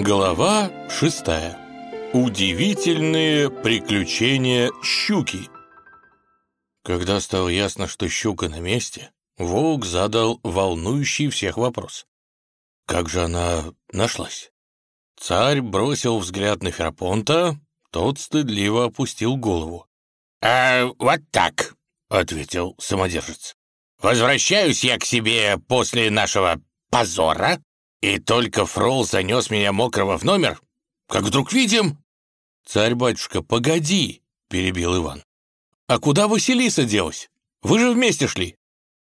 Глава шестая. Удивительные приключения щуки. Когда стало ясно, что щука на месте, Волк задал волнующий всех вопрос. Как же она нашлась? Царь бросил взгляд на Ферапонта, тот стыдливо опустил голову. «А вот так», — ответил самодержец. «Возвращаюсь я к себе после нашего позора, и только фрол занес меня мокрого в номер, как вдруг видим...» «Царь-батюшка, погоди!» — перебил Иван. «А куда Василиса делась? Вы же вместе шли!»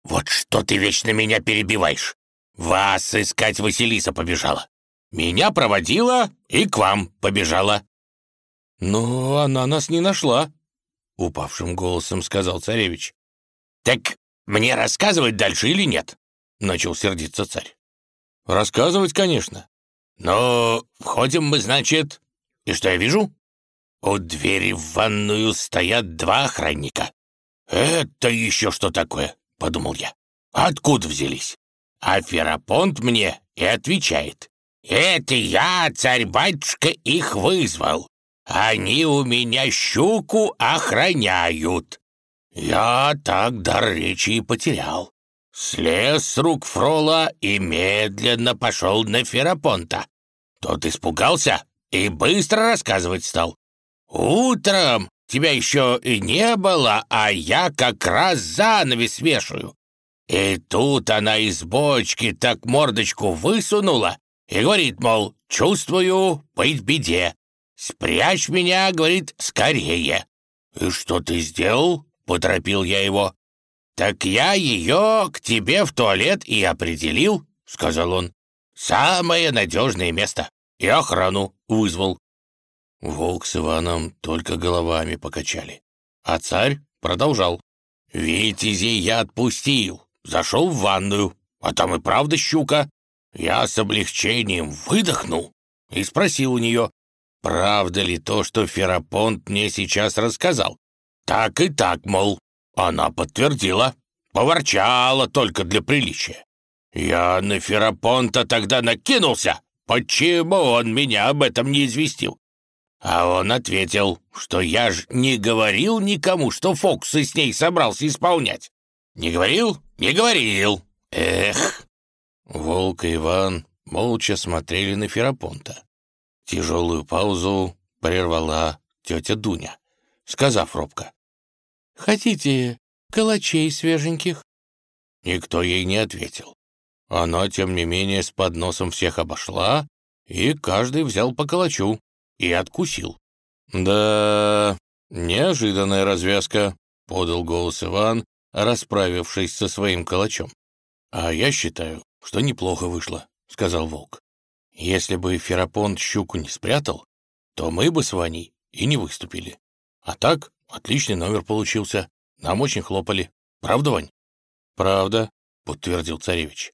«Вот что ты вечно меня перебиваешь! Вас искать Василиса побежала! Меня проводила и к вам побежала!» «Но она нас не нашла!» — упавшим голосом сказал царевич. «Так мне рассказывать дальше или нет?» — начал сердиться царь. «Рассказывать, конечно». «Ну, входим мы, значит, и что я вижу? У двери в ванную стоят два охранника. Это еще что такое?» — подумал я. «Откуда взялись?» А Ферапонт мне и отвечает. «Это я, царь-батюшка, их вызвал. Они у меня щуку охраняют». Я так дар речи и потерял. Слез с рук Фрола и медленно пошел на Ферапонта. Тот испугался и быстро рассказывать стал. «Утром тебя еще и не было, а я как раз занавес вешаю. И тут она из бочки так мордочку высунула и говорит, мол, чувствую быть беде. Спрячь меня, говорит, скорее. И что ты сделал? Поторопил я его. Так я ее к тебе в туалет и определил, сказал он. Самое надежное место. И охрану вызвал. Волк с Иваном только головами покачали. А царь продолжал. «Витязей я отпустил, зашел в ванную, а там и правда щука. Я с облегчением выдохнул и спросил у нее, правда ли то, что Ферапонт мне сейчас рассказал. Так и так, мол, она подтвердила, поворчала только для приличия. Я на Ферапонта тогда накинулся, почему он меня об этом не известил. А он ответил, что я ж не говорил никому, что Фоксы с ней собрался исполнять. Не говорил? Не говорил. Эх. Волк и Иван молча смотрели на Ферапонта. Тяжелую паузу прервала тетя Дуня, сказав робко. «Хотите калачей свеженьких?» Никто ей не ответил. Она, тем не менее, с подносом всех обошла, и каждый взял по калачу и откусил. «Да, неожиданная развязка», — подал голос Иван, расправившись со своим калачом. «А я считаю, что неплохо вышло», — сказал Волк. «Если бы Ферапонт щуку не спрятал, то мы бы с Ваней и не выступили. А так, отличный номер получился. Нам очень хлопали. Правда, Вань?» «Правда», — подтвердил царевич.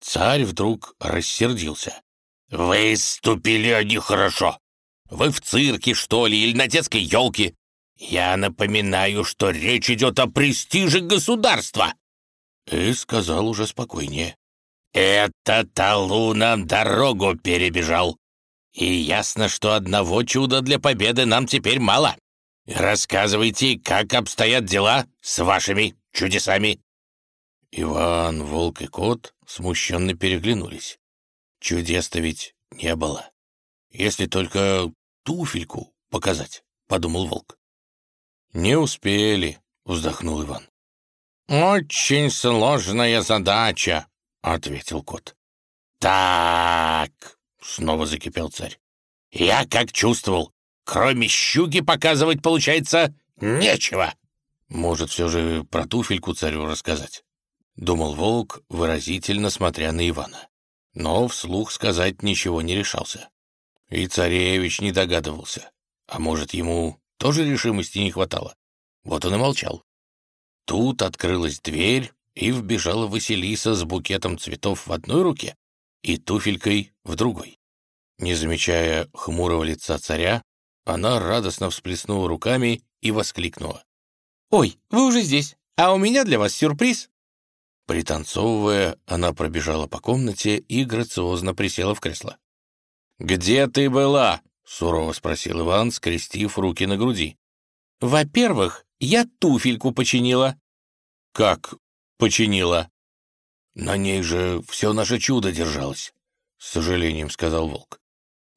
Царь вдруг рассердился. «Выступили они хорошо. Вы в цирке, что ли, или на детской елке? Я напоминаю, что речь идет о престиже государства!» И сказал уже спокойнее. «Это Талу нам дорогу перебежал. И ясно, что одного чуда для победы нам теперь мало. Рассказывайте, как обстоят дела с вашими чудесами». Иван, Волк и Кот смущенно переглянулись. Чудес-то ведь не было. Если только туфельку показать», — подумал волк. «Не успели», — вздохнул Иван. «Очень сложная задача», — ответил кот. «Так», — снова закипел царь, — «я как чувствовал, кроме щуки показывать, получается, нечего». «Может, все же про туфельку царю рассказать?» — думал волк, выразительно смотря на Ивана. Но вслух сказать ничего не решался. И царевич не догадывался. А может, ему тоже решимости не хватало? Вот он и молчал. Тут открылась дверь, и вбежала Василиса с букетом цветов в одной руке и туфелькой в другой. Не замечая хмурого лица царя, она радостно всплеснула руками и воскликнула. «Ой, вы уже здесь, а у меня для вас сюрприз!» Пританцовывая, она пробежала по комнате и грациозно присела в кресло. «Где ты была?» — сурово спросил Иван, скрестив руки на груди. «Во-первых, я туфельку починила». «Как починила?» «На ней же все наше чудо держалось», — с сожалением сказал волк.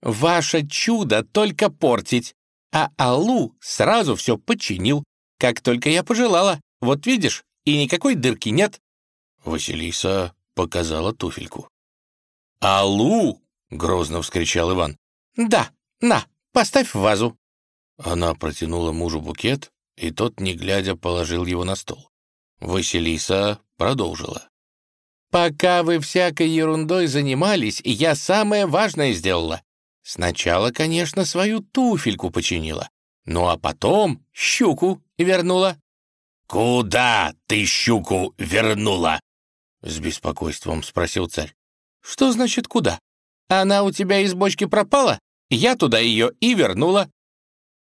«Ваше чудо только портить, а Аллу сразу все починил, как только я пожелала. Вот видишь, и никакой дырки нет». Василиса показала туфельку. «Аллу!» — грозно вскричал Иван. «Да, на, поставь в вазу». Она протянула мужу букет, и тот, не глядя, положил его на стол. Василиса продолжила. «Пока вы всякой ерундой занимались, я самое важное сделала. Сначала, конечно, свою туфельку починила, ну а потом щуку вернула». «Куда ты щуку вернула?» — с беспокойством спросил царь. «Что значит куда? Она у тебя из бочки пропала? Я туда ее и вернула».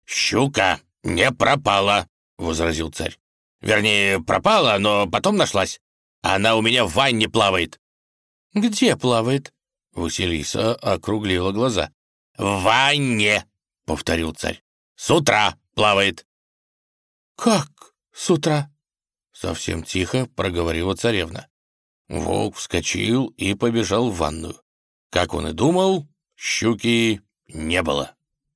«Щука не пропала», — возразил царь. «Вернее, пропала, но потом нашлась. Она у меня в ванне плавает». «Где плавает?» Василиса округлила глаза. «В ванне», — повторил царь. «С утра плавает». «Как с утра?» Совсем тихо проговорила царевна. Волк вскочил и побежал в ванную. Как он и думал, щуки не было.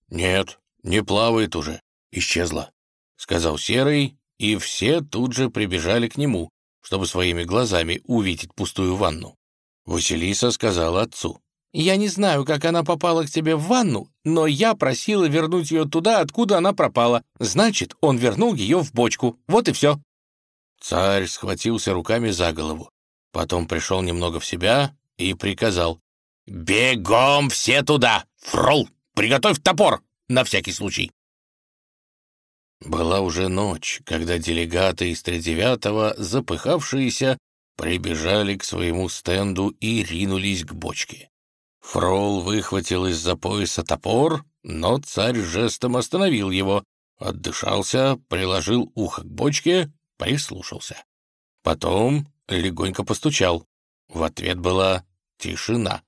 «Нет, не плавает уже, исчезла», — сказал Серый, и все тут же прибежали к нему, чтобы своими глазами увидеть пустую ванну. Василиса сказала отцу. «Я не знаю, как она попала к тебе в ванну, но я просила вернуть ее туда, откуда она пропала. Значит, он вернул ее в бочку. Вот и все». Царь схватился руками за голову. Потом пришел немного в себя и приказал. «Бегом все туда! Фрол, приготовь топор, на всякий случай!» Была уже ночь, когда делегаты из тридевятого, запыхавшиеся, прибежали к своему стенду и ринулись к бочке. Фрол выхватил из-за пояса топор, но царь жестом остановил его, отдышался, приложил ухо к бочке, прислушался. Потом легонько постучал. В ответ была тишина.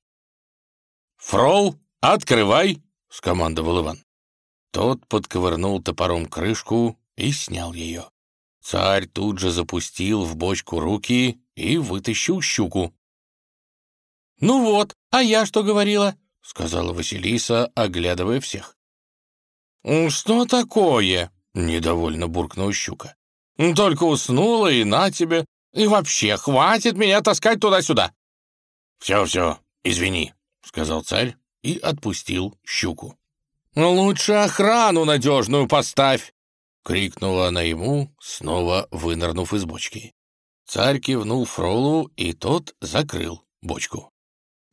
«Фрол, открывай!» — скомандовал Иван. Тот подковырнул топором крышку и снял ее. Царь тут же запустил в бочку руки и вытащил щуку. «Ну вот, а я что говорила?» — сказала Василиса, оглядывая всех. «Что такое?» — недовольно буркнула щука. «Только уснула и на тебе. И вообще, хватит меня таскать туда-сюда!» «Все-все, извини», — сказал царь и отпустил щуку. «Лучше охрану надежную поставь!» — крикнула она ему, снова вынырнув из бочки. Царь кивнул Фролу, и тот закрыл бочку.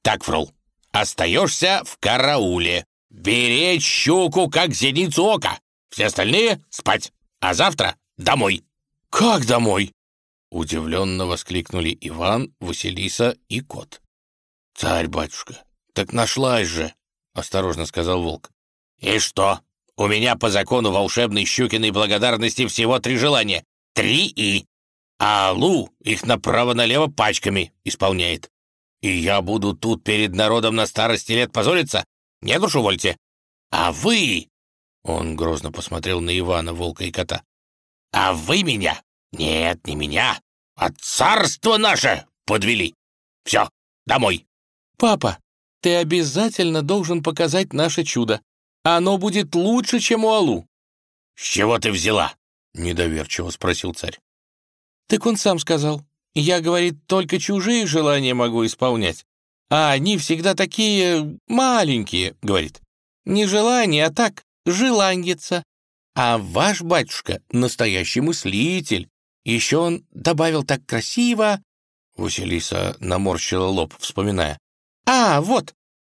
«Так, Фрол, остаешься в карауле. Беречь щуку, как зеницу ока. Все остальные — спать, а завтра — домой». «Как домой?» — удивленно воскликнули Иван, Василиса и кот. «Царь-батюшка, так нашлась же!» — осторожно сказал волк. «И что? У меня по закону волшебной Щукиной благодарности всего три желания. Три и. А Лу их направо-налево пачками исполняет. И я буду тут перед народом на старости лет позориться? Нет уж, увольте. А вы...» Он грозно посмотрел на Ивана, волка и кота. «А вы меня? Нет, не меня, а царство наше подвели. Все, домой». «Папа, ты обязательно должен показать наше чудо. Оно будет лучше, чем у Алу». «С чего ты взяла?» — недоверчиво спросил царь. «Так он сам сказал. Я, говорит, только чужие желания могу исполнять. А они всегда такие маленькие, — говорит. Не желания, а так, желаньица. А ваш батюшка — настоящий мыслитель. Еще он добавил так красиво...» Василиса наморщила лоб, вспоминая. «А, вот,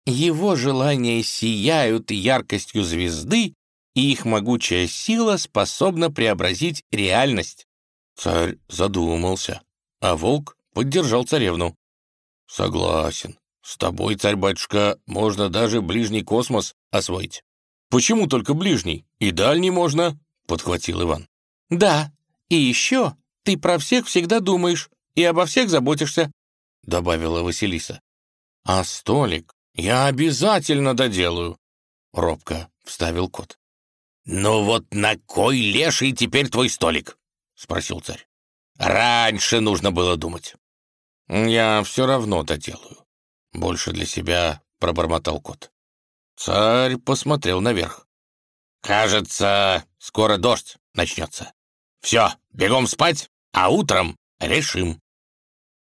его желания сияют яркостью звезды, и их могучая сила способна преобразить реальность». Царь задумался, а волк поддержал царевну. «Согласен. С тобой, царь-батюшка, можно даже ближний космос освоить». «Почему только ближний? И дальний можно?» — подхватил Иван. «Да, и еще ты про всех всегда думаешь и обо всех заботишься», — добавила Василиса. «А столик «Я обязательно доделаю», — робко вставил кот. «Ну вот на кой леший теперь твой столик?» — спросил царь. «Раньше нужно было думать». «Я все равно доделаю», — больше для себя пробормотал кот. Царь посмотрел наверх. «Кажется, скоро дождь начнется. Все, бегом спать, а утром решим».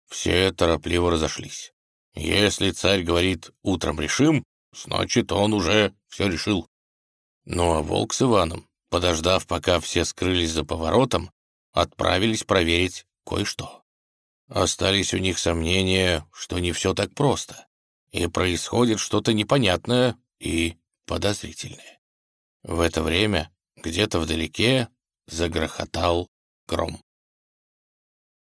Все торопливо разошлись. Если царь говорит «утром решим», значит, он уже все решил. Ну а волк с Иваном, подождав, пока все скрылись за поворотом, отправились проверить кое-что. Остались у них сомнения, что не все так просто, и происходит что-то непонятное и подозрительное. В это время где-то вдалеке загрохотал гром.